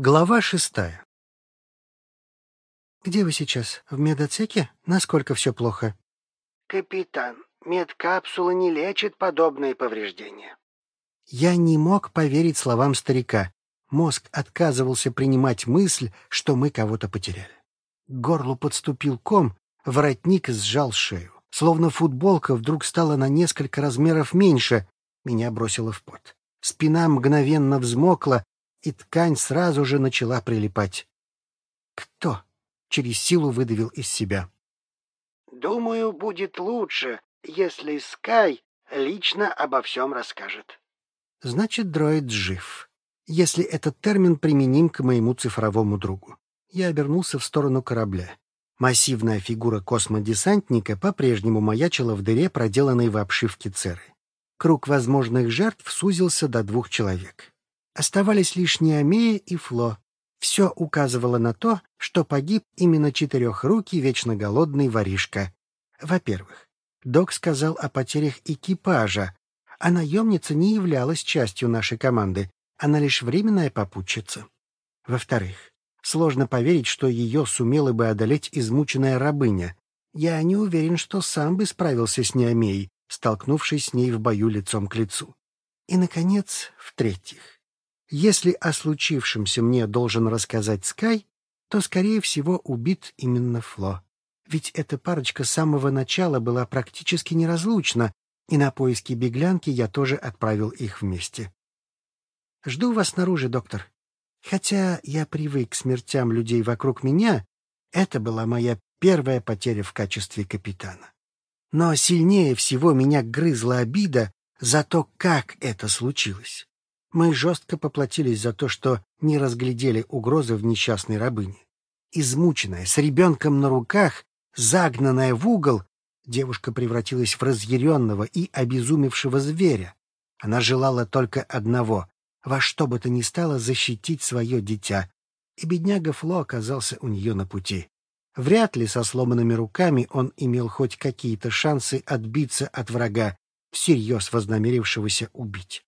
Глава шестая. «Где вы сейчас? В медотсеке? Насколько все плохо?» «Капитан, медкапсула не лечит подобные повреждения». Я не мог поверить словам старика. Мозг отказывался принимать мысль, что мы кого-то потеряли. К горлу подступил ком, воротник сжал шею. Словно футболка вдруг стала на несколько размеров меньше. Меня бросило в пот. Спина мгновенно взмокла, и ткань сразу же начала прилипать. «Кто?» — через силу выдавил из себя. «Думаю, будет лучше, если Скай лично обо всем расскажет». «Значит, дроид жив, если этот термин применим к моему цифровому другу». Я обернулся в сторону корабля. Массивная фигура космодесантника по-прежнему маячила в дыре, проделанной в обшивке церы. Круг возможных жертв сузился до двух человек. Оставались лишь Неомея и Фло. Все указывало на то, что погиб именно четырехрукий вечно голодный воришка. Во-первых, док сказал о потерях экипажа, а наемница не являлась частью нашей команды, она лишь временная попутчица. Во-вторых, сложно поверить, что ее сумела бы одолеть измученная рабыня. Я не уверен, что сам бы справился с Неомеей, столкнувшись с ней в бою лицом к лицу. И, наконец, в-третьих, если о случившемся мне должен рассказать Скай, то, скорее всего, убит именно Фло. Ведь эта парочка с самого начала была практически неразлучна, и на поиски беглянки я тоже отправил их вместе. Жду вас снаружи, доктор. Хотя я привык к смертям людей вокруг меня, это была моя первая потеря в качестве капитана. Но сильнее всего меня грызла обида за то, как это случилось. Мы жестко поплатились за то, что не разглядели угрозы в несчастной рабыне. Измученная, с ребенком на руках, загнанная в угол, девушка превратилась в разъяренного и обезумевшего зверя. Она желала только одного — во что бы то ни стало защитить свое дитя, и бедняга Фло оказался у нее на пути. Вряд ли со сломанными руками он имел хоть какие-то шансы отбиться от врага, всерьез вознамерившегося убить.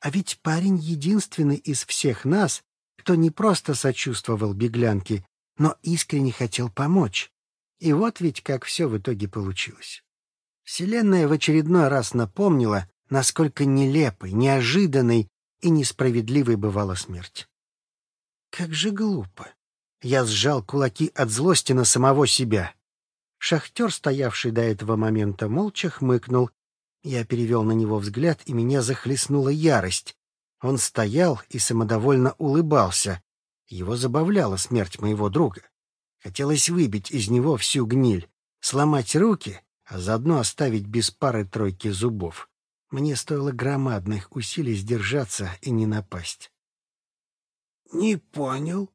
А ведь парень единственный из всех нас, кто не просто сочувствовал беглянке, но искренне хотел помочь. И вот ведь как все в итоге получилось. Вселенная в очередной раз напомнила, насколько нелепой, неожиданной и несправедливой бывала смерть. Как же глупо. Я сжал кулаки от злости на самого себя. Шахтер, стоявший до этого момента молча, хмыкнул я перевел на него взгляд, и меня захлестнула ярость. Он стоял и самодовольно улыбался. Его забавляла смерть моего друга. Хотелось выбить из него всю гниль, сломать руки, а заодно оставить без пары-тройки зубов. Мне стоило громадных усилий сдержаться и не напасть. — Не понял.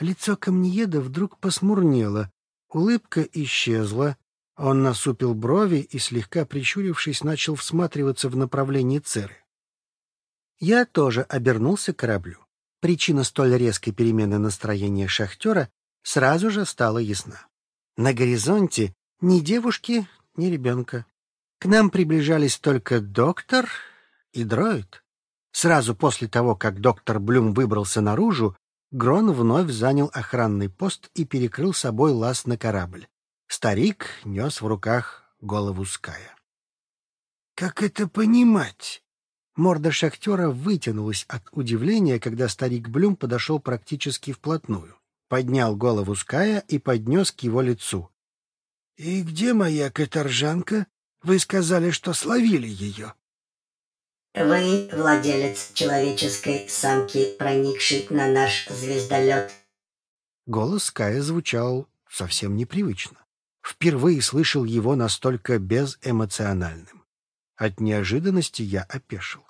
Лицо камнееда вдруг посмурнело, улыбка исчезла, он насупил брови и, слегка прищурившись, начал всматриваться в направлении Церы. Я тоже обернулся к кораблю. Причина столь резкой перемены настроения шахтера сразу же стала ясна. На горизонте ни девушки, ни ребенка. К нам приближались только доктор и дроид. Сразу после того, как доктор Блюм выбрался наружу, Грон вновь занял охранный пост и перекрыл собой лаз на корабль. Старик нес в руках голову Ская. «Как это понимать?» Морда шахтера вытянулась от удивления, когда старик Блюм подошел практически вплотную. Поднял голову Ская и поднес к его лицу. «И где моя каторжанка? Вы сказали, что словили ее». «Вы владелец человеческой самки, проникший на наш звездолет». Голос Ская звучал совсем непривычно впервые слышал его настолько безэмоциональным. От неожиданности я опешил.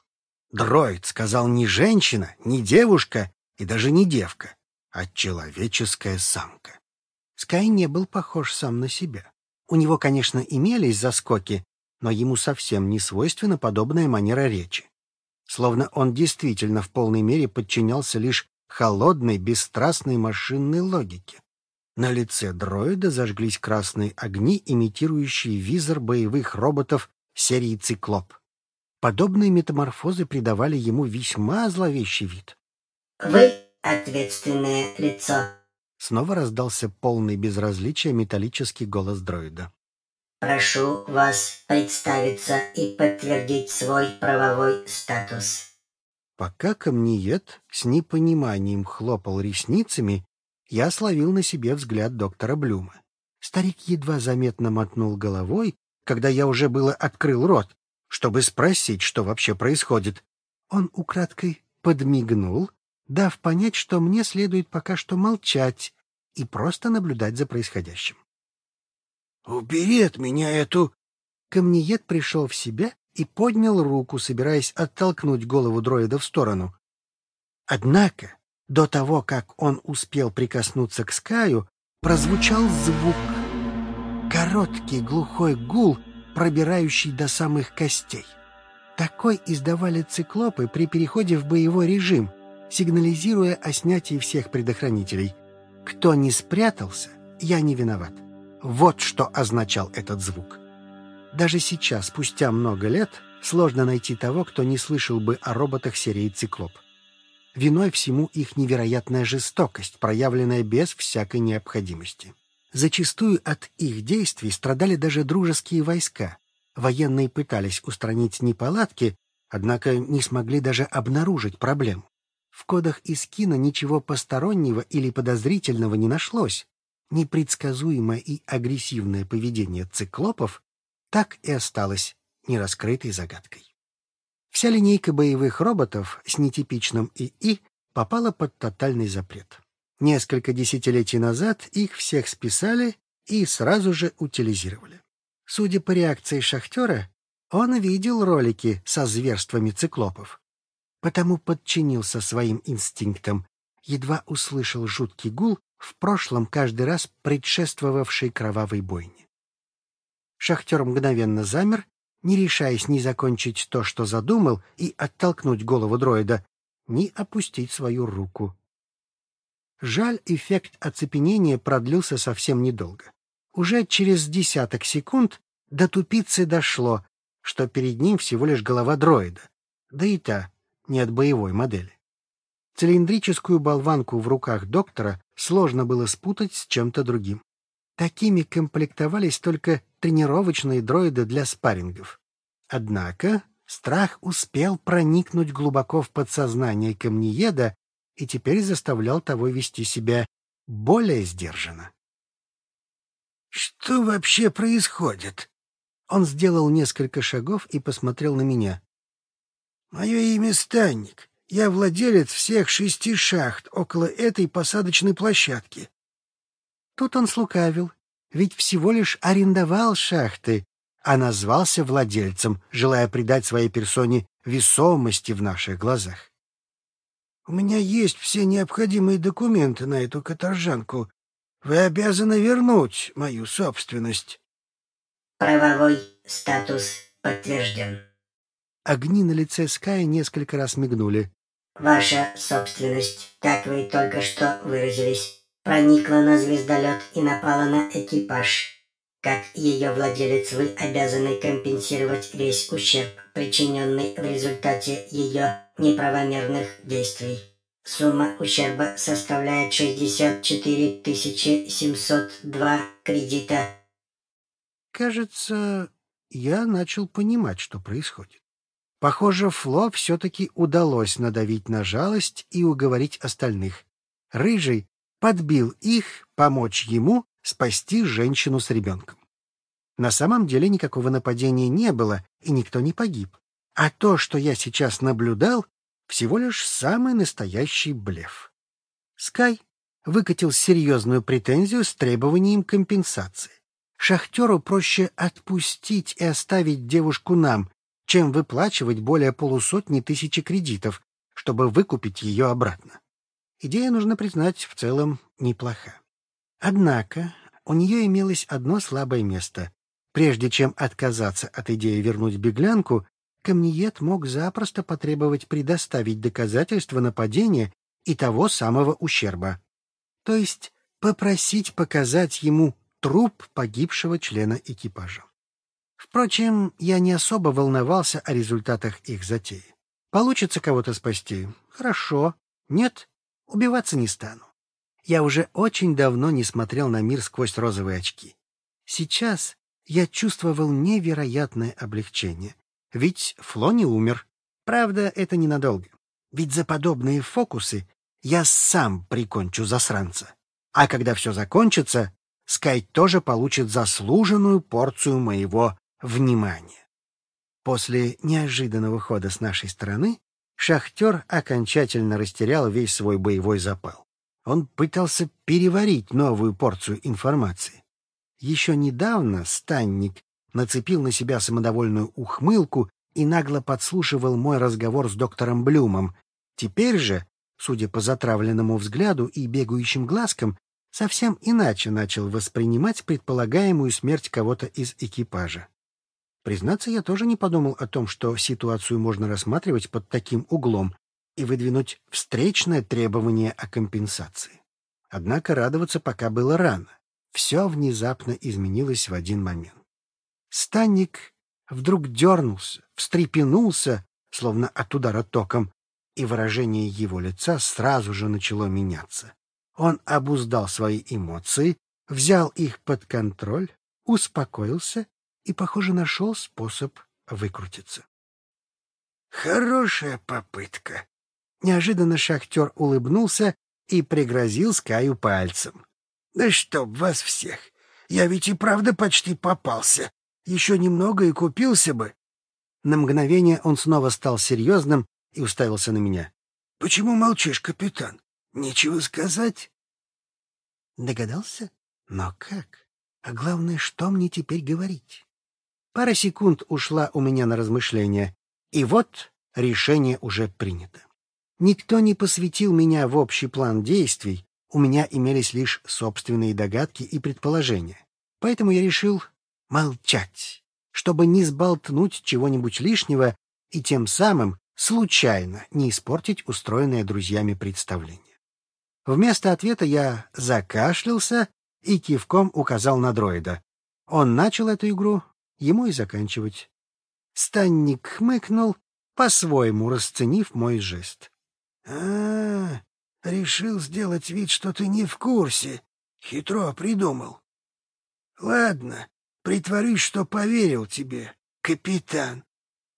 Дроид сказал не женщина, не девушка и даже не девка, а человеческая самка. Скай не был похож сам на себя. У него, конечно, имелись заскоки, но ему совсем не свойственна подобная манера речи. Словно он действительно в полной мере подчинялся лишь холодной, бесстрастной машинной логике. На лице дроида зажглись красные огни, имитирующие визор боевых роботов серии «Циклоп». Подобные метаморфозы придавали ему весьма зловещий вид. «Вы ответственное лицо. Снова раздался полный безразличия металлический голос дроида. Прошу вас представиться и подтвердить свой правовой статус. Пока камниет с непониманием хлопал ресницами, я словил на себе взгляд доктора Блюма. Старик едва заметно мотнул головой, когда я уже было открыл рот, чтобы спросить, что вообще происходит. Он украдкой подмигнул, дав понять, что мне следует пока что молчать и просто наблюдать за происходящим. «Убери от меня эту...» Камниет пришел в себя и поднял руку, собираясь оттолкнуть голову дроида в сторону. Однако, до того, как он успел прикоснуться к Скаю, прозвучал звук. Короткий глухой гул, пробирающий до самых костей. Такой издавали циклопы при переходе в боевой режим, сигнализируя о снятии всех предохранителей. Кто не спрятался, я не виноват. Вот что означал этот звук. Даже сейчас, спустя много лет, сложно найти того, кто не слышал бы о роботах серии «Циклоп». Виной всему их невероятная жестокость, проявленная без всякой необходимости. Зачастую от их действий страдали даже дружеские войска. Военные пытались устранить неполадки, однако не смогли даже обнаружить проблему. В кодах из кино ничего постороннего или подозрительного не нашлось. Непредсказуемое и агрессивное поведение циклопов так и осталось нераскрытой загадкой. Вся линейка боевых роботов с нетипичным ИИ попала под тотальный запрет. Несколько десятилетий назад их всех списали и сразу же утилизировали. Судя по реакции шахтера, он видел ролики со зверствами циклопов, потому подчинился своим инстинктам, едва услышал жуткий гул, в прошлом каждый раз предшествовавшей кровавой бойне. Шахтер мгновенно замер, не решаясь ни закончить то, что задумал, и оттолкнуть голову дроида, ни опустить свою руку. Жаль, эффект оцепенения продлился совсем недолго. Уже через десяток секунд до тупицы дошло, что перед ним всего лишь голова дроида, да и та не от боевой модели. Цилиндрическую болванку в руках доктора сложно было спутать с чем-то другим. Такими комплектовались только тренировочные дроиды для спаррингов. Однако страх успел проникнуть глубоко в подсознание камнееда и теперь заставлял того вести себя более сдержанно. «Что вообще происходит?» Он сделал несколько шагов и посмотрел на меня. «Мое имя Станник. Я владелец всех шести шахт около этой посадочной площадки. Тут он слукавил, ведь всего лишь арендовал шахты, а назвался владельцем, желая придать своей персоне весомости в наших глазах. У меня есть все необходимые документы на эту каторжанку. Вы обязаны вернуть мою собственность. Правовой статус подтвержден. Огни на лице Скай несколько раз мигнули. Ваша собственность, как вы только что выразились, проникла на звездолет и напала на экипаж. Как ее владелец вы обязаны компенсировать весь ущерб, причиненный в результате ее неправомерных действий. Сумма ущерба составляет 64 702 кредита. Кажется, я начал понимать, что происходит. Похоже, Фло все-таки удалось надавить на жалость и уговорить остальных. Рыжий подбил их помочь ему спасти женщину с ребенком. На самом деле никакого нападения не было, и никто не погиб. А то, что я сейчас наблюдал, всего лишь самый настоящий блеф. Скай выкатил серьезную претензию с требованием компенсации. Шахтеру проще отпустить и оставить девушку нам, чем выплачивать более полусотни тысячи кредитов, чтобы выкупить ее обратно. Идея, нужно признать, в целом неплоха. Однако у нее имелось одно слабое место. Прежде чем отказаться от идеи вернуть беглянку, Камниет мог запросто потребовать предоставить доказательства нападения и того самого ущерба. То есть попросить показать ему труп погибшего члена экипажа. Впрочем, я не особо волновался о результатах их затеи. Получится кого-то спасти? Хорошо. Нет? Убиваться не стану. Я уже очень давно не смотрел на мир сквозь розовые очки. Сейчас я чувствовал невероятное облегчение. Ведь Фло не умер. Правда, это ненадолго. Ведь за подобные фокусы я сам прикончу засранца. А когда все закончится, Скай тоже получит заслуженную порцию моего внимания. После неожиданного хода с нашей стороны шахтер окончательно растерял весь свой боевой запал. Он пытался переварить новую порцию информации. Еще недавно Станник нацепил на себя самодовольную ухмылку и нагло подслушивал мой разговор с доктором Блюмом. Теперь же, судя по затравленному взгляду и бегающим глазкам, совсем иначе начал воспринимать предполагаемую смерть кого-то из экипажа. Признаться, я тоже не подумал о том, что ситуацию можно рассматривать под таким углом и выдвинуть встречное требование о компенсации. Однако радоваться пока было рано. Все внезапно изменилось в один момент. Станник вдруг дернулся, встрепенулся, словно от удара током, и выражение его лица сразу же начало меняться. Он обуздал свои эмоции, взял их под контроль, успокоился и, похоже, нашел способ выкрутиться. «Хорошая попытка!» Неожиданно шахтер улыбнулся и пригрозил Скаю пальцем. «Да чтоб вас всех! Я ведь и правда почти попался. Еще немного и купился бы. На мгновение он снова стал серьезным и уставился на меня. — Почему молчишь, капитан? Нечего сказать? Догадался? Но как? А главное, что мне теперь говорить? Пара секунд ушла у меня на размышления, и вот решение уже принято. Никто не посвятил меня в общий план действий, у меня имелись лишь собственные догадки и предположения. Поэтому я решил молчать, чтобы не сболтнуть чего-нибудь лишнего и тем самым случайно не испортить устроенное друзьями представление. Вместо ответа я закашлялся и кивком указал на дроида. Он начал эту игру, ему и заканчивать. Станник хмыкнул, по-своему расценив мой жест. — А, решил сделать вид, что ты не в курсе. Хитро придумал. — Ладно, Притворись, что поверил тебе, капитан.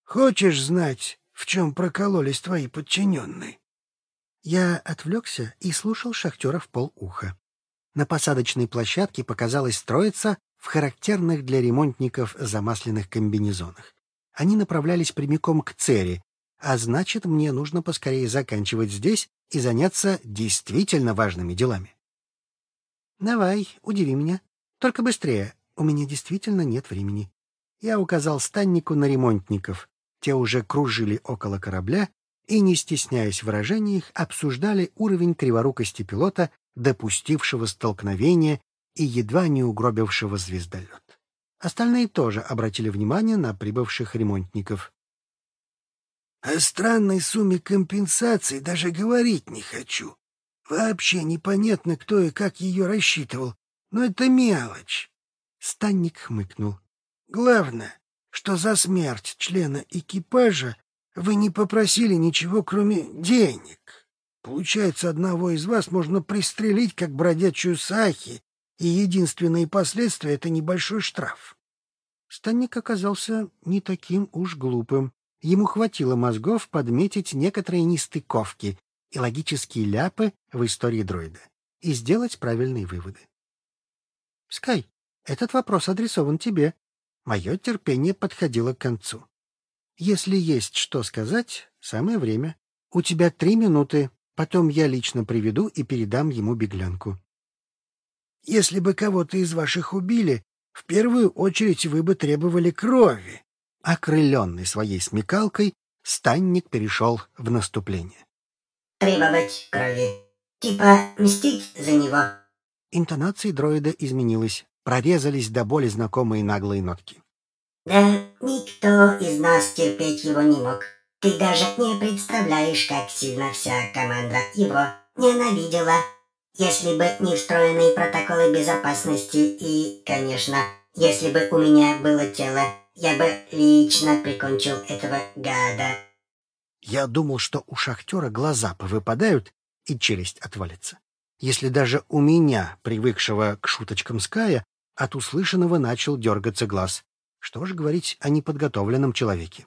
Хочешь знать, в чем прокололись твои подчиненные?» Я отвлекся и слушал шахтера в полуха. На посадочной площадке показалась троица в характерных для ремонтников замасленных комбинезонах. Они направлялись прямиком к цере, а значит, мне нужно поскорее заканчивать здесь и заняться действительно важными делами. «Давай, удиви меня. Только быстрее, у меня действительно нет времени. Я указал станнику на ремонтников. Те уже кружили около корабля и, не стесняясь в выражениях, обсуждали уровень криворукости пилота, допустившего столкновение и едва не угробившего звездолет. Остальные тоже обратили внимание на прибывших ремонтников. О странной сумме компенсации даже говорить не хочу. Вообще непонятно, кто и как ее рассчитывал, но это мелочь. Станник хмыкнул. «Главное, что за смерть члена экипажа вы не попросили ничего, кроме денег. Получается, одного из вас можно пристрелить, как бродячую сахи, и единственные последствия — это небольшой штраф». Станник оказался не таким уж глупым. Ему хватило мозгов подметить некоторые нестыковки и логические ляпы в истории дроида и сделать правильные выводы. «Скай, этот вопрос адресован тебе. Мое терпение подходило к концу. Если есть что сказать, самое время. У тебя три минуты, потом я лично приведу и передам ему беглянку. Если бы кого-то из ваших убили, в первую очередь вы бы требовали крови. Окрыленный своей смекалкой, станник перешел в наступление. Требовать крови. Типа мстить за него. Интонация дроида изменилась прорезались до боли знакомые наглые нотки. «Да никто из нас терпеть его не мог. Ты даже не представляешь, как сильно вся команда его ненавидела. Если бы не встроенные протоколы безопасности и, конечно, если бы у меня было тело, я бы лично прикончил этого гада». Я думал, что у шахтера глаза повыпадают, и челюсть отвалится. Если даже у меня, привыкшего к шуточкам Ская, от услышанного начал дергаться глаз. Что же говорить о неподготовленном человеке?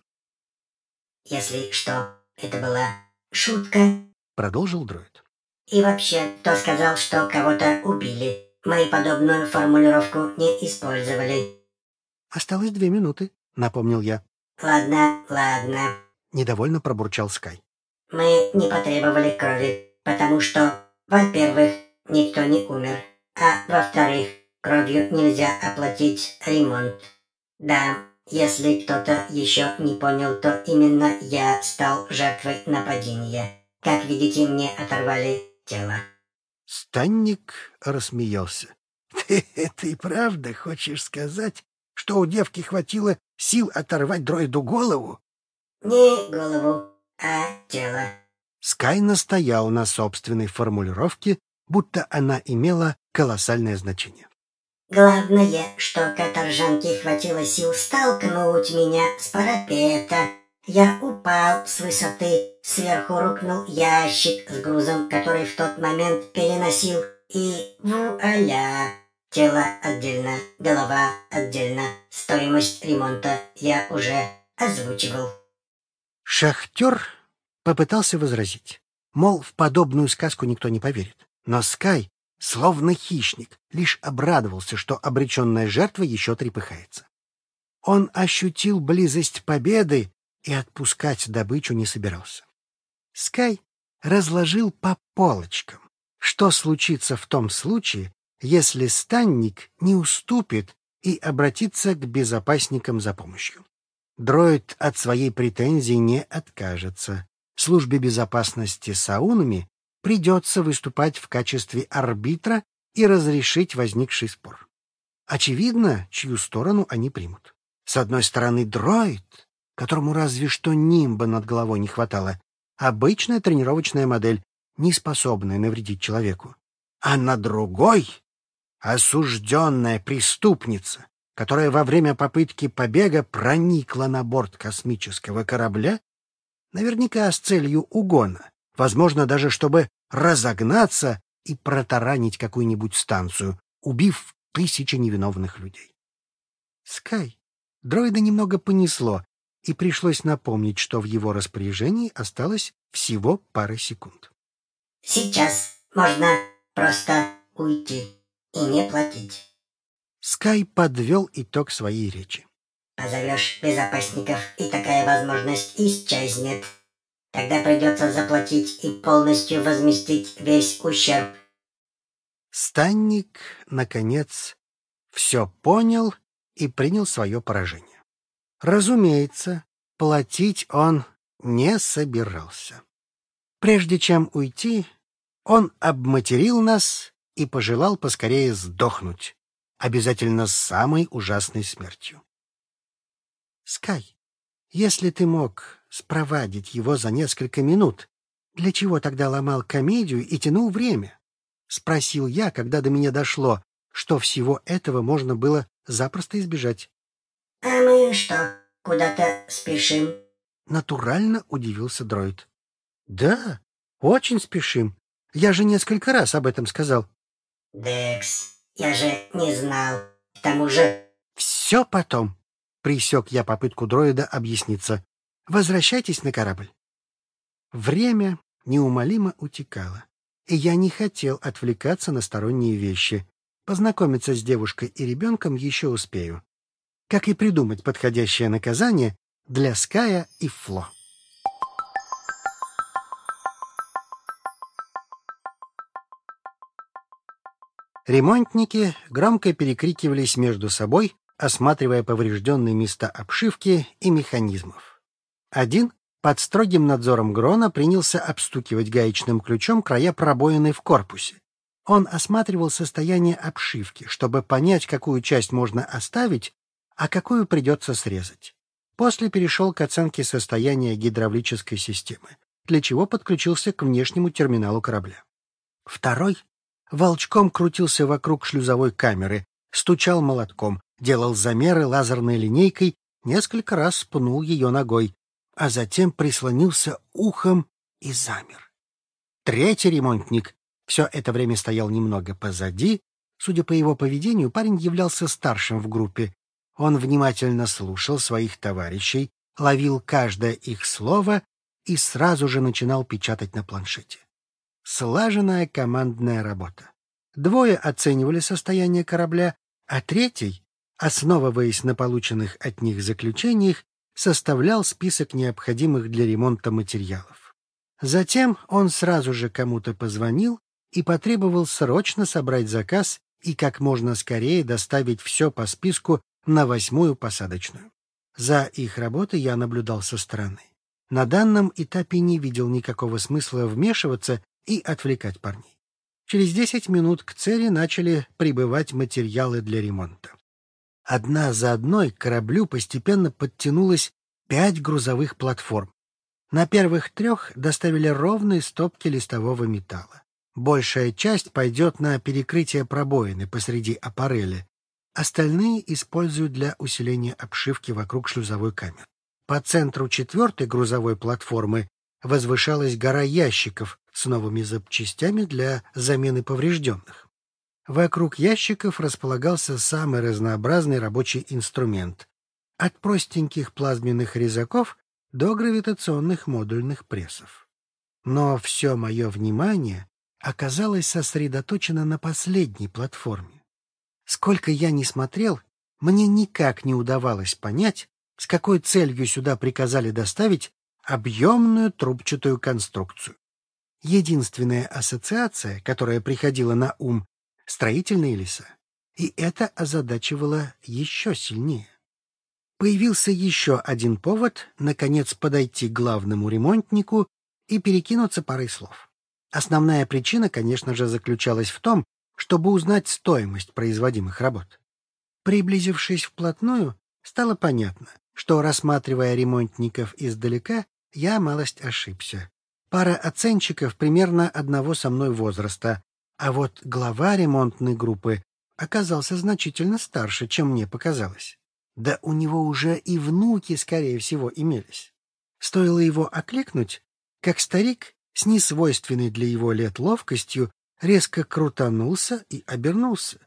«Если что, это была шутка», — продолжил дроид. «И вообще, кто сказал, что кого-то убили? Мы подобную формулировку не использовали». «Осталось две минуты», — напомнил я. «Ладно, ладно», — недовольно пробурчал Скай. «Мы не потребовали крови, потому что, во-первых, никто не умер, а во-вторых, кровью нельзя оплатить ремонт. Да, если кто-то еще не понял, то именно я стал жертвой нападения. Как видите, мне оторвали тело». Станник рассмеялся. «Ты это и правда хочешь сказать, что у девки хватило сил оторвать дроиду голову? Не голову, а тело. Скай настоял на собственной формулировке, будто она имела колоссальное значение. Главное, что каторжанке хватило сил столкнуть меня с парапета. Я упал с высоты, сверху рухнул ящик с грузом, который в тот момент переносил, и вуаля! Тело отдельно, голова отдельно. Стоимость ремонта я уже озвучивал. Шахтер попытался возразить. Мол, в подобную сказку никто не поверит. Но Скай, словно хищник, лишь обрадовался, что обреченная жертва еще трепыхается. Он ощутил близость победы и отпускать добычу не собирался. Скай разложил по полочкам, что случится в том случае, если станник не уступит и обратится к безопасникам за помощью. Дроид от своей претензии не откажется. Службе безопасности Саунами придется выступать в качестве арбитра и разрешить возникший спор. Очевидно, чью сторону они примут. С одной стороны, дроид, которому разве что нимба над головой не хватало, обычная тренировочная модель, не способная навредить человеку. А на другой осужденная преступница, которая во время попытки побега проникла на борт космического корабля, наверняка с целью угона, возможно, даже чтобы разогнаться и протаранить какую-нибудь станцию, убив тысячи невиновных людей. Скай дроида немного понесло, и пришлось напомнить, что в его распоряжении осталось всего пара секунд. «Сейчас можно просто уйти», и не платить. Скай подвел итог своей речи. Позовешь безопасников, и такая возможность исчезнет. Тогда придется заплатить и полностью возместить весь ущерб. Станник, наконец, все понял и принял свое поражение. Разумеется, платить он не собирался. Прежде чем уйти, он обматерил нас и пожелал поскорее сдохнуть, обязательно самой ужасной смертью. Скай, если ты мог спровадить его за несколько минут, для чего тогда ломал комедию и тянул время? Спросил я, когда до меня дошло, что всего этого можно было запросто избежать. — А мы что, куда-то спешим? Натурально удивился дроид. — Да, очень спешим. Я же несколько раз об этом сказал. Декс, я же не знал. К тому же... Все потом. Присек я попытку дроида объясниться. Возвращайтесь на корабль. Время неумолимо утекало, и я не хотел отвлекаться на сторонние вещи. Познакомиться с девушкой и ребенком еще успею. Как и придумать подходящее наказание для Ская и Фло. Ремонтники громко перекрикивались между собой, осматривая поврежденные места обшивки и механизмов. Один под строгим надзором Грона принялся обстукивать гаечным ключом края пробоины в корпусе. Он осматривал состояние обшивки, чтобы понять, какую часть можно оставить, а какую придется срезать. После перешел к оценке состояния гидравлической системы, для чего подключился к внешнему терминалу корабля. Второй волчком крутился вокруг шлюзовой камеры, стучал молотком, делал замеры лазерной линейкой, несколько раз пнул ее ногой, а затем прислонился ухом и замер. Третий ремонтник все это время стоял немного позади. Судя по его поведению, парень являлся старшим в группе. Он внимательно слушал своих товарищей, ловил каждое их слово и сразу же начинал печатать на планшете. Слаженная командная работа. Двое оценивали состояние корабля, а третий, основываясь на полученных от них заключениях, составлял список необходимых для ремонта материалов. Затем он сразу же кому-то позвонил и потребовал срочно собрать заказ и как можно скорее доставить все по списку на восьмую посадочную. За их работой я наблюдал со стороны. На данном этапе не видел никакого смысла вмешиваться и отвлекать парней. Через десять минут к цели начали прибывать материалы для ремонта. Одна за одной к кораблю постепенно подтянулось пять грузовых платформ. На первых трех доставили ровные стопки листового металла. Большая часть пойдет на перекрытие пробоины посреди аппарели. Остальные используют для усиления обшивки вокруг шлюзовой камеры. По центру четвертой грузовой платформы возвышалась гора ящиков с новыми запчастями для замены поврежденных. Вокруг ящиков располагался самый разнообразный рабочий инструмент, от простеньких плазменных резаков до гравитационных модульных прессов. Но все мое внимание оказалось сосредоточено на последней платформе. Сколько я ни смотрел, мне никак не удавалось понять, с какой целью сюда приказали доставить объемную трубчатую конструкцию. Единственная ассоциация, которая приходила на ум — строительные леса. И это озадачивало еще сильнее. Появился еще один повод, наконец, подойти к главному ремонтнику и перекинуться парой слов. Основная причина, конечно же, заключалась в том, чтобы узнать стоимость производимых работ. Приблизившись вплотную, стало понятно, что, рассматривая ремонтников издалека, я малость ошибся. Пара оценщиков примерно одного со мной возраста, а вот глава ремонтной группы оказался значительно старше, чем мне показалось. Да у него уже и внуки, скорее всего, имелись. Стоило его окликнуть, как старик с несвойственной для его лет ловкостью резко крутанулся и обернулся.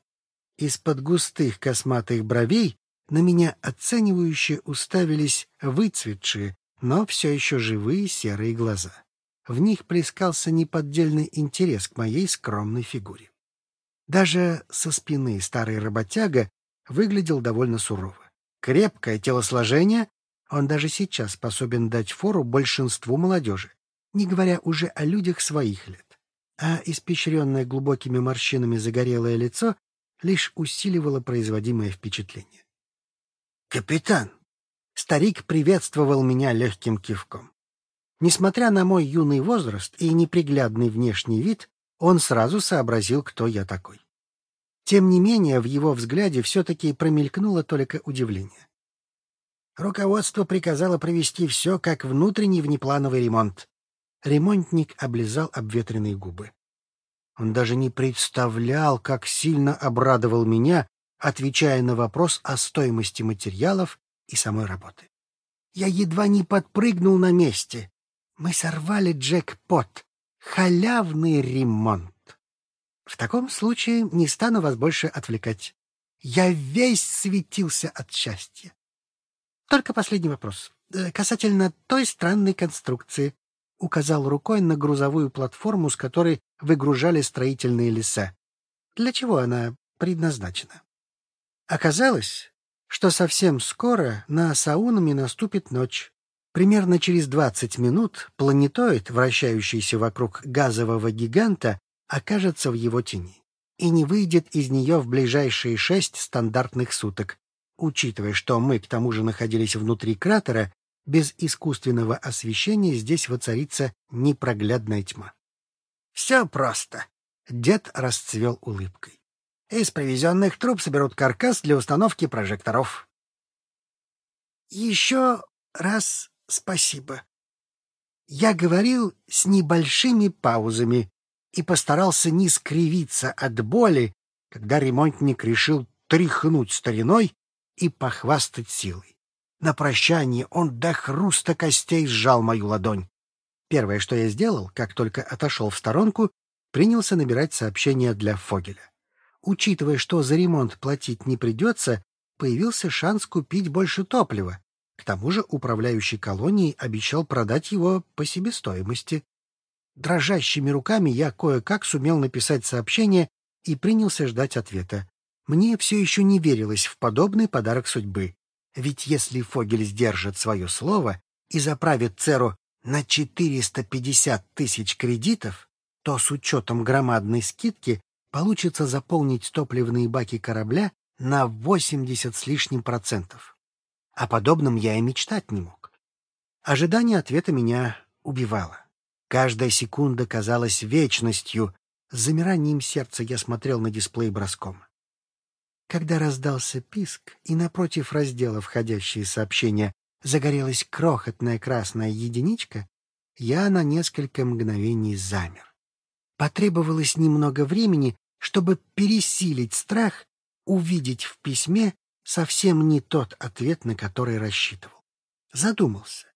Из-под густых косматых бровей на меня оценивающе уставились выцветшие, но все еще живые серые глаза. В них плескался неподдельный интерес к моей скромной фигуре. Даже со спины старый работяга выглядел довольно сурово. Крепкое телосложение, он даже сейчас способен дать фору большинству молодежи, не говоря уже о людях своих лет. А испещренное глубокими морщинами загорелое лицо лишь усиливало производимое впечатление. «Капитан!» Старик приветствовал меня легким кивком. Несмотря на мой юный возраст и неприглядный внешний вид, он сразу сообразил, кто я такой. Тем не менее, в его взгляде все-таки промелькнуло только удивление. Руководство приказало провести все как внутренний внеплановый ремонт. Ремонтник облизал обветренные губы. Он даже не представлял, как сильно обрадовал меня, отвечая на вопрос о стоимости материалов и самой работы. Я едва не подпрыгнул на месте. Мы сорвали джекпот. Халявный ремонт. В таком случае не стану вас больше отвлекать. Я весь светился от счастья. Только последний вопрос. Э, касательно той странной конструкции. Указал рукой на грузовую платформу, с которой выгружали строительные леса. Для чего она предназначена? Оказалось, что совсем скоро на Саунами наступит ночь. Примерно через 20 минут планетоид, вращающийся вокруг газового гиганта, окажется в его тени и не выйдет из нее в ближайшие шесть стандартных суток. Учитывая, что мы к тому же находились внутри кратера, без искусственного освещения здесь воцарится непроглядная тьма. Все просто. Дед расцвел улыбкой. Из привезенных труб соберут каркас для установки прожекторов. Еще раз спасибо. Я говорил с небольшими паузами и постарался не скривиться от боли, когда ремонтник решил тряхнуть стариной и похвастать силой. На прощание он до хруста костей сжал мою ладонь. Первое, что я сделал, как только отошел в сторонку, принялся набирать сообщения для Фогеля. Учитывая, что за ремонт платить не придется, появился шанс купить больше топлива. К тому же управляющий колонией обещал продать его по себестоимости. Дрожащими руками я кое-как сумел написать сообщение и принялся ждать ответа. Мне все еще не верилось в подобный подарок судьбы. Ведь если Фогель сдержит свое слово и заправит Церу на 450 тысяч кредитов, то с учетом громадной скидки получится заполнить топливные баки корабля на 80 с лишним процентов. О подобном я и мечтать не мог. Ожидание ответа меня убивало. Каждая секунда казалась вечностью. С замиранием сердца я смотрел на дисплей броском. Когда раздался писк, и напротив раздела «Входящие сообщения» загорелась крохотная красная единичка, я на несколько мгновений замер. Потребовалось немного времени, чтобы пересилить страх, увидеть в письме совсем не тот ответ, на который рассчитывал. Задумался,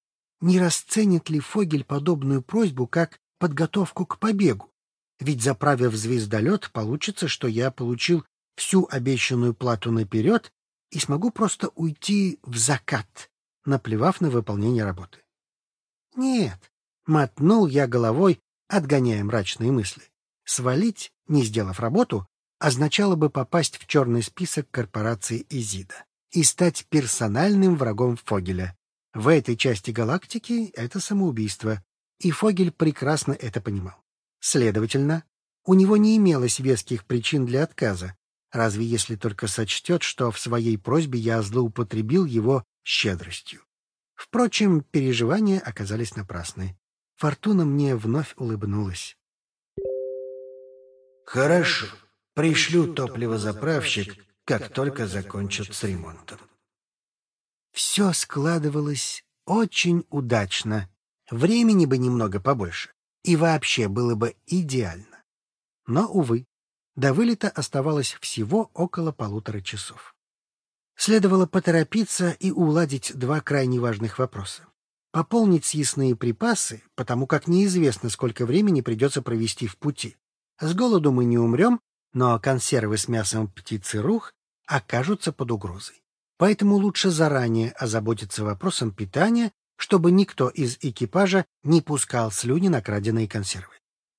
не расценит ли Фогель подобную просьбу как подготовку к побегу, ведь заправив звездолет, получится, что я получил всю обещанную плату наперед и смогу просто уйти в закат, наплевав на выполнение работы. Нет, мотнул я головой, отгоняя мрачные мысли. Свалить, не сделав работу, означало бы попасть в черный список корпорации Изида и стать персональным врагом Фогеля. В этой части галактики это самоубийство, и Фогель прекрасно это понимал. Следовательно, у него не имелось веских причин для отказа, разве если только сочтет, что в своей просьбе я злоупотребил его щедростью. Впрочем, переживания оказались напрасны. Фортуна мне вновь улыбнулась. «Хорошо, пришлю топливозаправщик, как только закончат с ремонтом». Все складывалось очень удачно. Времени бы немного побольше, и вообще было бы идеально. Но, увы, до вылета оставалось всего около полутора часов. Следовало поторопиться и уладить два крайне важных вопроса. Пополнить съестные припасы, потому как неизвестно, сколько времени придется провести в пути. С голоду мы не умрем, но консервы с мясом птицы рух окажутся под угрозой. Поэтому лучше заранее озаботиться вопросом питания, чтобы никто из экипажа не пускал слюни на краденые консервы.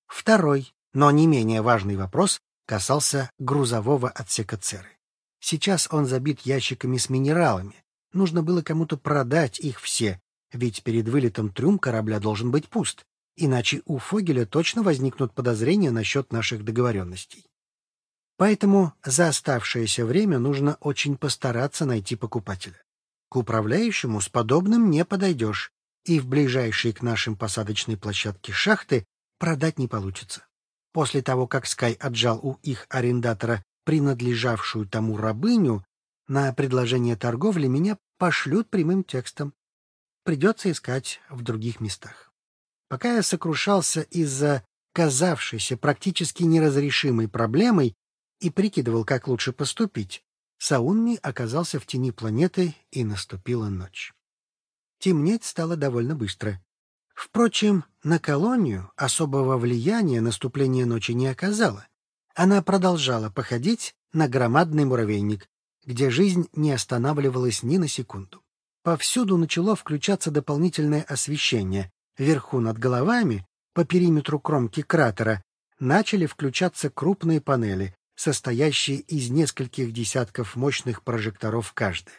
Второй, но не менее важный вопрос касался грузового отсека Церы. Сейчас он забит ящиками с минералами. Нужно было кому-то продать их все, ведь перед вылетом трюм корабля должен быть пуст, иначе у Фогеля точно возникнут подозрения насчет наших договоренностей. Поэтому за оставшееся время нужно очень постараться найти покупателя. К управляющему с подобным не подойдешь, и в ближайшей к нашим посадочной площадке шахты продать не получится. После того, как Скай отжал у их арендатора принадлежавшую тому рабыню, на предложение торговли меня пошлют прямым текстом. Придется искать в других местах. Пока я сокрушался из-за казавшейся практически неразрешимой проблемой и прикидывал, как лучше поступить, Саунми оказался в тени планеты, и наступила ночь. Темнеть стало довольно быстро. Впрочем, на колонию особого влияния наступление ночи не оказало. Она продолжала походить на громадный муравейник, где жизнь не останавливалась ни на секунду. Повсюду начало включаться дополнительное освещение. Вверху над головами, по периметру кромки кратера, начали включаться крупные панели, состоящие из нескольких десятков мощных прожекторов каждая.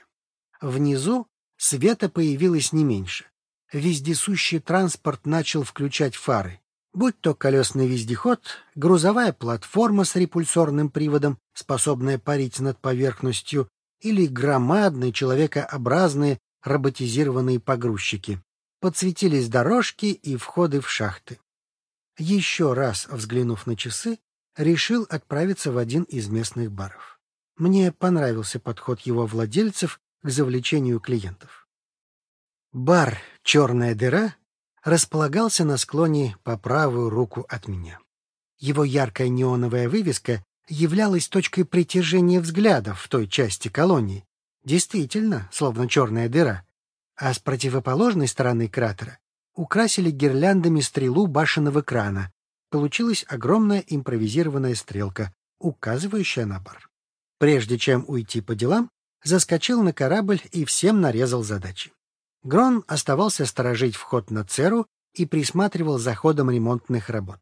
Внизу света появилось не меньше вездесущий транспорт начал включать фары. Будь то колесный вездеход, грузовая платформа с репульсорным приводом, способная парить над поверхностью, или громадные человекообразные роботизированные погрузчики. Подсветились дорожки и входы в шахты. Еще раз взглянув на часы, решил отправиться в один из местных баров. Мне понравился подход его владельцев к завлечению клиентов. Бар «Черная дыра» располагался на склоне по правую руку от меня. Его яркая неоновая вывеска являлась точкой притяжения взглядов в той части колонии. Действительно, словно черная дыра. А с противоположной стороны кратера украсили гирляндами стрелу башенного крана. Получилась огромная импровизированная стрелка, указывающая на бар. Прежде чем уйти по делам, заскочил на корабль и всем нарезал задачи. Грон оставался сторожить вход на Церу и присматривал за ходом ремонтных работ.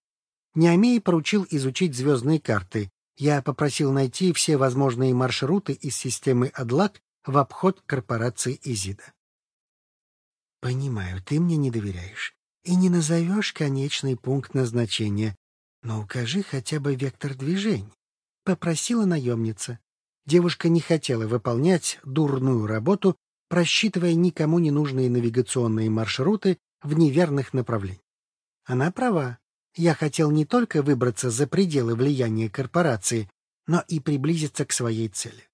Неомей поручил изучить звездные карты. Я попросил найти все возможные маршруты из системы Адлак в обход корпорации Изида. «Понимаю, ты мне не доверяешь и не назовешь конечный пункт назначения, но укажи хотя бы вектор движения», — попросила наемница. Девушка не хотела выполнять дурную работу, просчитывая никому не нужные навигационные маршруты в неверных направлениях. Она права. Я хотел не только выбраться за пределы влияния корпорации, но и приблизиться к своей цели.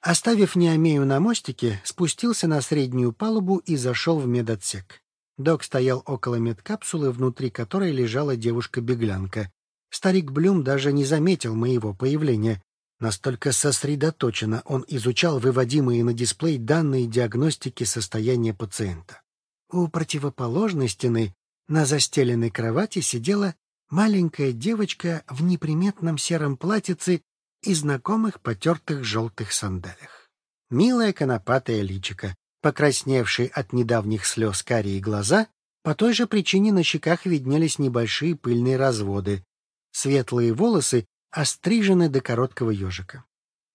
Оставив Неомею на мостике, спустился на среднюю палубу и зашел в медотсек. Док стоял около медкапсулы, внутри которой лежала девушка-беглянка. Старик Блюм даже не заметил моего появления. Настолько сосредоточенно он изучал выводимые на дисплей данные диагностики состояния пациента. У противоположной стены на застеленной кровати сидела маленькая девочка в неприметном сером платьице и знакомых потертых желтых сандалях. Милая конопатая личика, покрасневшие от недавних слез карие глаза, по той же причине на щеках виднелись небольшие пыльные разводы. Светлые волосы острижены до короткого ежика.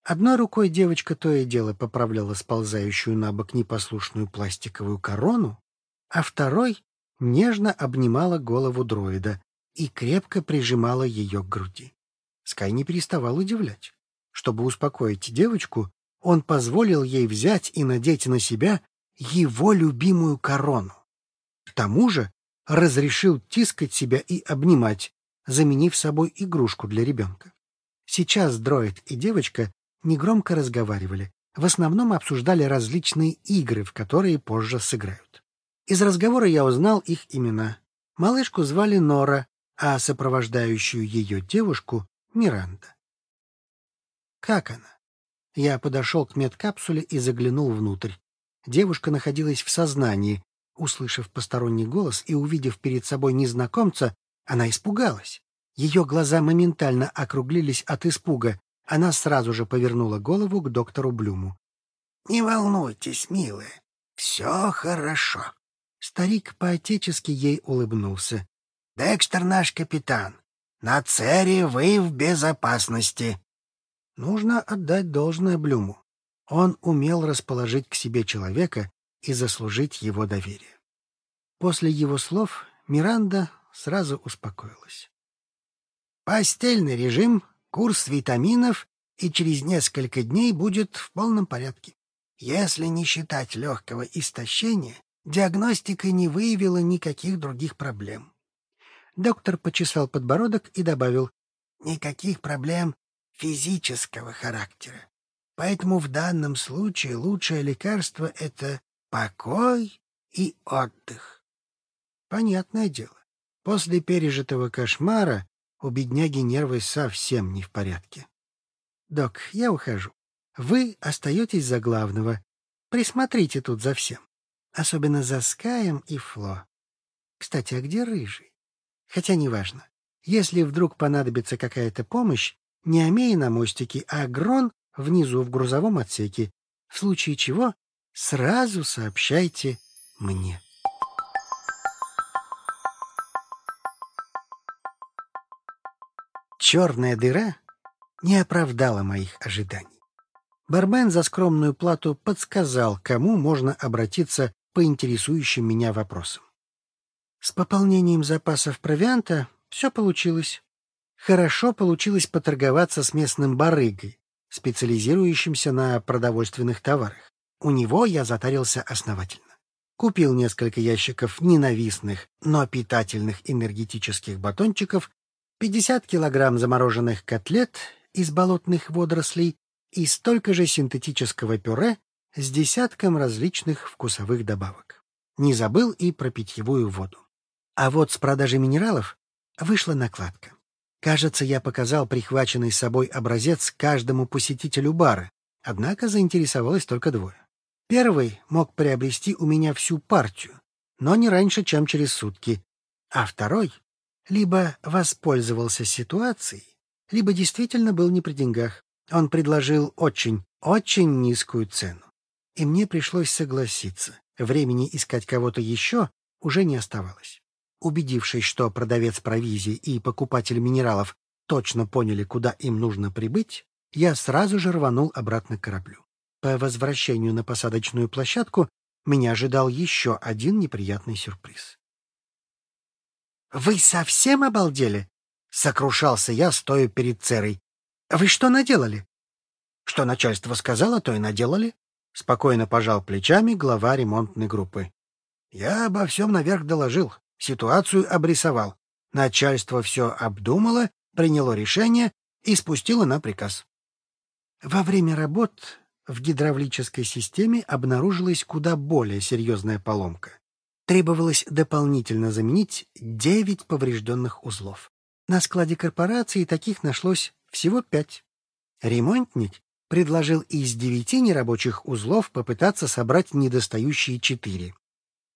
Одной рукой девочка то и дело поправляла сползающую на бок непослушную пластиковую корону, а второй нежно обнимала голову дроида и крепко прижимала ее к груди. Скай не переставал удивлять. Чтобы успокоить девочку, он позволил ей взять и надеть на себя его любимую корону. К тому же разрешил тискать себя и обнимать, заменив собой игрушку для ребенка. Сейчас дроид и девочка негромко разговаривали, в основном обсуждали различные игры, в которые позже сыграют. Из разговора я узнал их имена. Малышку звали Нора, а сопровождающую ее девушку Миранда. Как она? Я подошел к медкапсуле и заглянул внутрь. Девушка находилась в сознании. Услышав посторонний голос и увидев перед собой незнакомца, она испугалась. Ее глаза моментально округлились от испуга. Она сразу же повернула голову к доктору Блюму. — Не волнуйтесь, милая, все хорошо. Старик по-отечески ей улыбнулся. — Декстер наш капитан. На Цере вы в безопасности. Нужно отдать должное Блюму. Он умел расположить к себе человека и заслужить его доверие. После его слов Миранда сразу успокоилась. Постельный режим, курс витаминов, и через несколько дней будет в полном порядке. Если не считать легкого истощения, диагностика не выявила никаких других проблем. Доктор почесал подбородок и добавил, «Никаких проблем физического характера. Поэтому в данном случае лучшее лекарство — это покой и отдых». Понятное дело, после пережитого кошмара у бедняги нервы совсем не в порядке. «Док, я ухожу. Вы остаетесь за главного. Присмотрите тут за всем. Особенно за Скаем и Фло. Кстати, а где Рыжий? Хотя неважно. Если вдруг понадобится какая-то помощь, не Амей на мостике, а Грон внизу в грузовом отсеке. В случае чего сразу сообщайте мне. Черная дыра не оправдала моих ожиданий. Бармен за скромную плату подсказал, кому можно обратиться по интересующим меня вопросам. С пополнением запасов провианта все получилось. Хорошо получилось поторговаться с местным барыгой, специализирующимся на продовольственных товарах. У него я затарился основательно. Купил несколько ящиков ненавистных, но питательных энергетических батончиков, 50 килограмм замороженных котлет из болотных водорослей и столько же синтетического пюре с десятком различных вкусовых добавок. Не забыл и про питьевую воду. А вот с продажи минералов вышла накладка. Кажется, я показал прихваченный с собой образец каждому посетителю бара, однако заинтересовалось только двое. Первый мог приобрести у меня всю партию, но не раньше, чем через сутки. А второй либо воспользовался ситуацией, либо действительно был не при деньгах. Он предложил очень, очень низкую цену. И мне пришлось согласиться. Времени искать кого-то еще уже не оставалось. Убедившись, что продавец провизии и покупатель минералов точно поняли, куда им нужно прибыть, я сразу же рванул обратно к кораблю. По возвращению на посадочную площадку меня ожидал еще один неприятный сюрприз. «Вы совсем обалдели?» — сокрушался я, стоя перед Церой. «Вы что наделали?» «Что начальство сказало, то и наделали», — спокойно пожал плечами глава ремонтной группы. «Я обо всем наверх доложил, ситуацию обрисовал. Начальство все обдумало, приняло решение и спустило на приказ. Во время работ в гидравлической системе обнаружилась куда более серьезная поломка. Требовалось дополнительно заменить девять поврежденных узлов. На складе корпорации таких нашлось всего пять. Ремонтник предложил из девяти нерабочих узлов попытаться собрать недостающие четыре.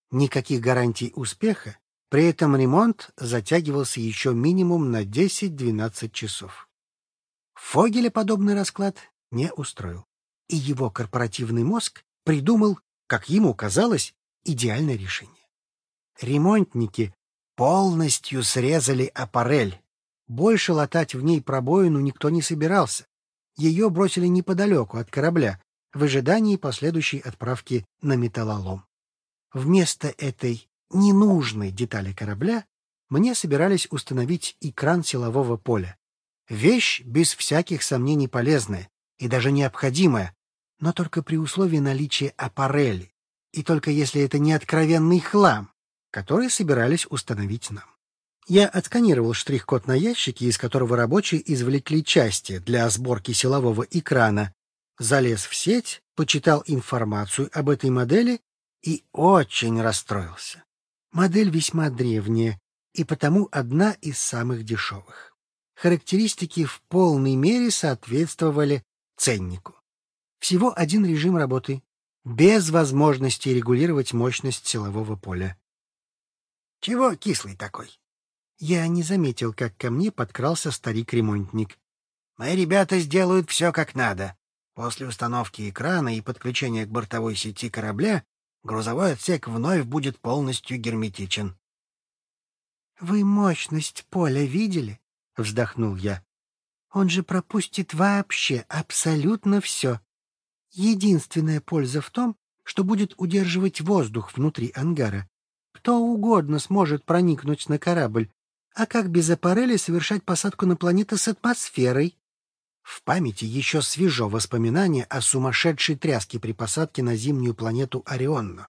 Никаких гарантий успеха, при этом ремонт затягивался еще минимум на 10-12 часов. Фогеля подобный расклад не устроил, и его корпоративный мозг придумал, как ему казалось, идеальное решение. Ремонтники полностью срезали аппарель. Больше латать в ней пробоину никто не собирался. Ее бросили неподалеку от корабля, в ожидании последующей отправки на металлолом. Вместо этой ненужной детали корабля мне собирались установить экран силового поля. Вещь без всяких сомнений полезная и даже необходимая, но только при условии наличия аппарели, и только если это не откровенный хлам который собирались установить нам. Я отсканировал штрих-код на ящике, из которого рабочие извлекли части для сборки силового экрана, залез в сеть, почитал информацию об этой модели и очень расстроился. Модель весьма древняя и потому одна из самых дешевых. Характеристики в полной мере соответствовали ценнику. Всего один режим работы, без возможности регулировать мощность силового поля. Чего кислый такой? Я не заметил, как ко мне подкрался старик-ремонтник. Мои ребята сделают все как надо. После установки экрана и подключения к бортовой сети корабля грузовой отсек вновь будет полностью герметичен. — Вы мощность поля видели? — вздохнул я. — Он же пропустит вообще абсолютно все. Единственная польза в том, что будет удерживать воздух внутри ангара. Кто угодно сможет проникнуть на корабль. А как без аппарели совершать посадку на планеты с атмосферой? В памяти еще свежо воспоминание о сумасшедшей тряске при посадке на зимнюю планету Орионну.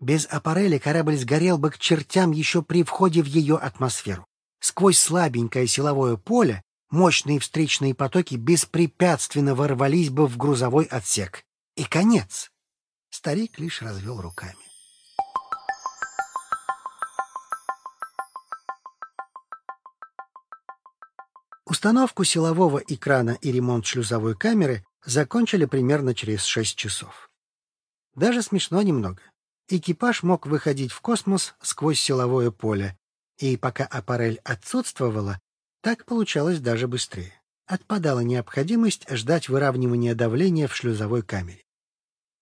Без аппарели корабль сгорел бы к чертям еще при входе в ее атмосферу. Сквозь слабенькое силовое поле мощные встречные потоки беспрепятственно ворвались бы в грузовой отсек. И конец. Старик лишь развел руками. Установку силового экрана и ремонт шлюзовой камеры закончили примерно через шесть часов. Даже смешно немного. Экипаж мог выходить в космос сквозь силовое поле, и пока аппарель отсутствовала, так получалось даже быстрее. Отпадала необходимость ждать выравнивания давления в шлюзовой камере.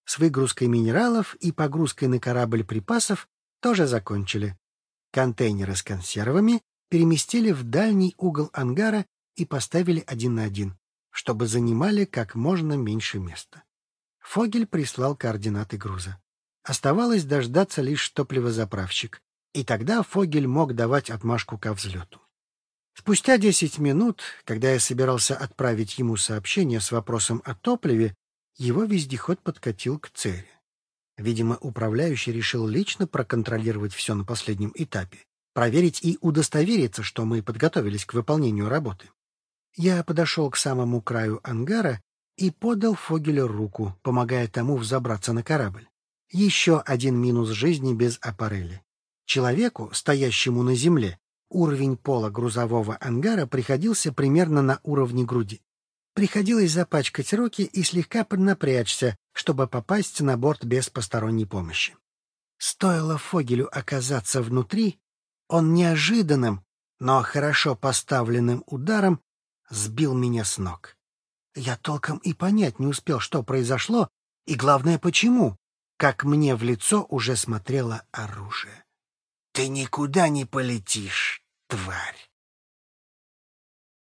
С выгрузкой минералов и погрузкой на корабль припасов тоже закончили. Контейнеры с консервами переместили в дальний угол ангара и поставили один на один, чтобы занимали как можно меньше места. Фогель прислал координаты груза. Оставалось дождаться лишь топливозаправщик, и тогда Фогель мог давать отмашку ко взлету. Спустя десять минут, когда я собирался отправить ему сообщение с вопросом о топливе, его вездеход подкатил к цели. Видимо, управляющий решил лично проконтролировать все на последнем этапе, проверить и удостовериться, что мы подготовились к выполнению работы. Я подошел к самому краю ангара и подал Фогелю руку, помогая тому взобраться на корабль. Еще один минус жизни без аппарели. Человеку, стоящему на земле, уровень пола грузового ангара приходился примерно на уровне груди. Приходилось запачкать руки и слегка поднапрячься, чтобы попасть на борт без посторонней помощи. Стоило Фогелю оказаться внутри, он неожиданным, но хорошо поставленным ударом сбил меня с ног. Я толком и понять не успел, что произошло, и главное, почему, как мне в лицо уже смотрело оружие. «Ты никуда не полетишь, тварь!»